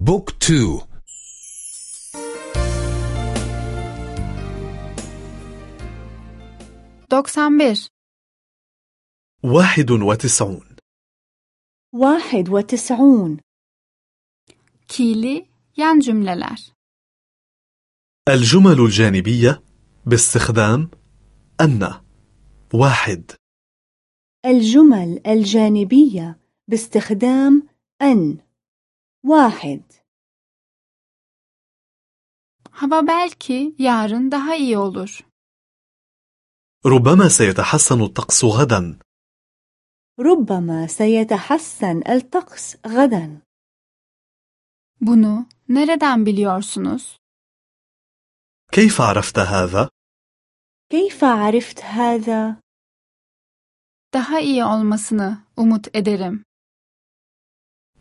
بوك تو. doksan bir واحد وتسعون. واحد وتسعون. Ki'li yan cümleler. الجمل الجانبية باستخدام أن. واحد. الجمل الجانبية باستخدام أن. واحد Hava belki yarın daha iyi olur. ربما سيتحسن الطقس غدا ربما سيتحسن الطقس غدا Bunu nereden biliyorsunuz? كيف عرفت هذا؟ كيف عرفت هذا؟ Daha iyi olmasını umut ederim.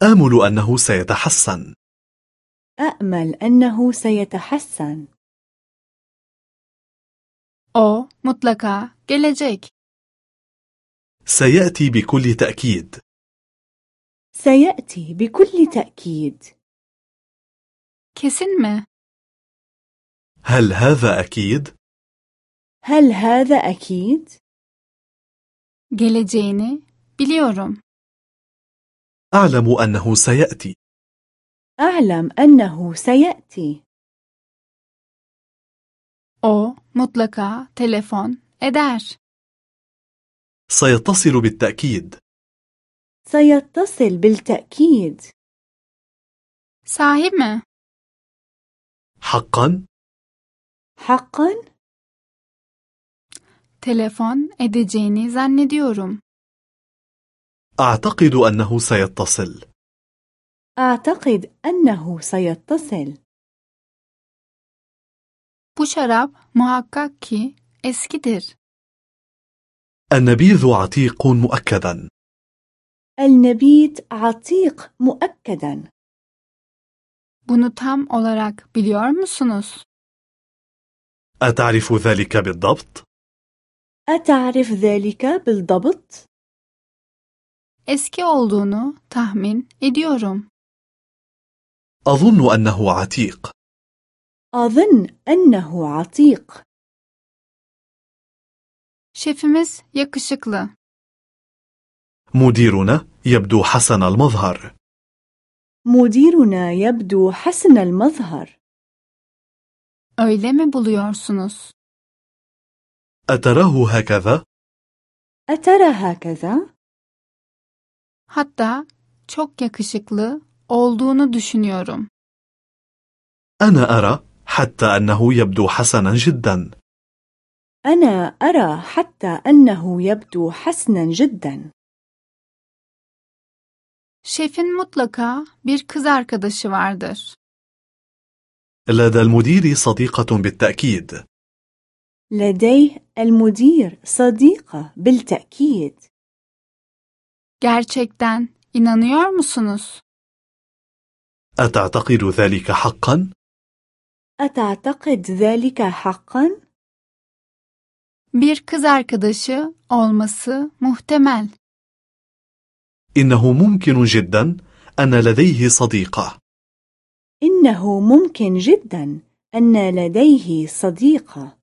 آمل أنه سيتحسن أأمل أنه سيتحسن O mutlaka gelecek. سيأتي بكل تأكيد سيأتي بكل تأكيد Kesin mi? هل هذا أكيد؟ هل هذا أكيد؟ Geleceğini biliyorum. أعلم أنه سيأتي أعلم أنه سيأتي O mutlaka telefon eder. سيتصل بالتأكيد سيتصل بالتأكيد Sahi mi? حقا؟ حقا؟ Telefon edeceğini zannediyorum. أعتقد أنه سيتصل أعتقد أنه سيتصل Bu şarap muhakkak ki eskidir. النبيذ عتيق مؤكدا النبيت عتيق مؤكدا Bunu tam olarak biliyor musunuz? أتعرف ذلك بالضبط؟ أتعرف ذلك بالضبط؟ Eski olduğunu tahmin ediyorum. أظن أنه عتيق أظن أنه عتيق Şefimiz yakışıklı. مديرنا يبدو حسن المظهر مديرنا يبدو حسن المظهر Öyle mi buluyorsunuz? أتراه هكذا؟ أترى هكذا؟ Hatta çok yakışıklı olduğunu düşünüyorum. أنا أرى حتى أنه يبدو حسنا جدا أنا أرى حتى أنه يبدو حسنا جدا Şefin mutlaka bir kız arkadaşı vardır. لدى المدير صديقة بالتأكيد لديه المدير صديقة بالتأكيد Gerçekten inanıyor musunuz? أتعتقد ذلك حقا؟ أتعتقد ذلك حقا؟ Bir kız arkadaşı olması muhtemel. إنه ممكن جدا أن لديه صديقة إنه ممكن جدا أن لديه صديقة